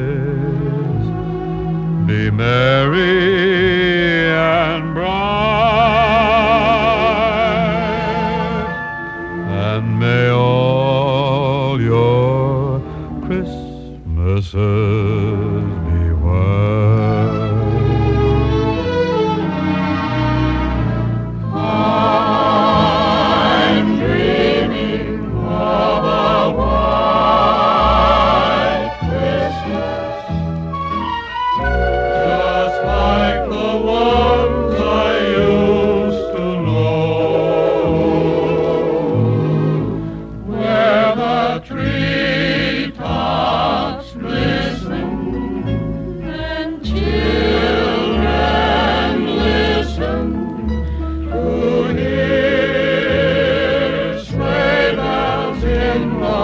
be merry and bright, and may all your Christmases be white.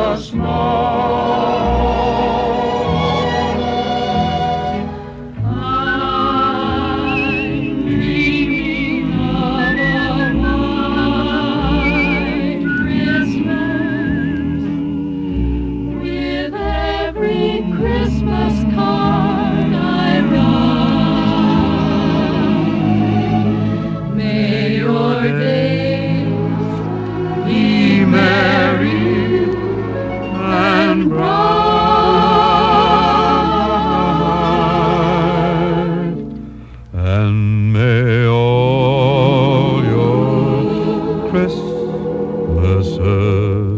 us more. me seul.